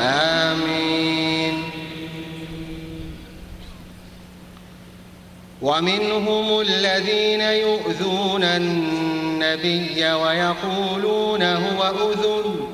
آمين. ومنهم الذين يؤذون النبي ويقولون هو أذن.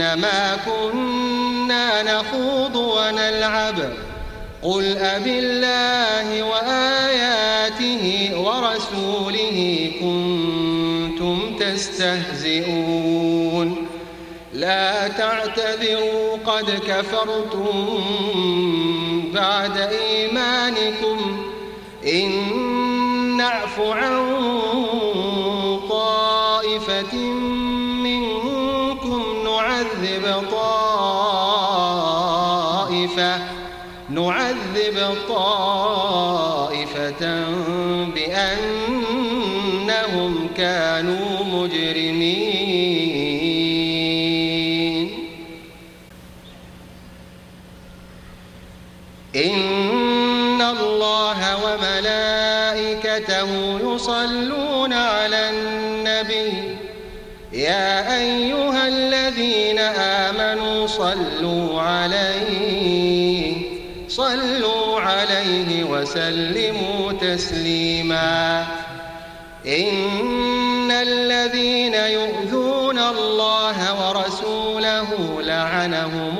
إنما كنا نخوض ونلعب قل أبالله وآياته ورسوله كنتم تستهزئون لا تعتذروا قد كفرتم بعد إيمانكم إن نعف عن نعذب طائفة نعذب طائفة بأنهم كانوا مجرمين. إن الله وملائكته يصلون على النبي يا أيها الذين آمنوا صلوا عليه صلوا عليه وسلموا تسليما. إن الذين يؤذون الله ورسوله لعنهم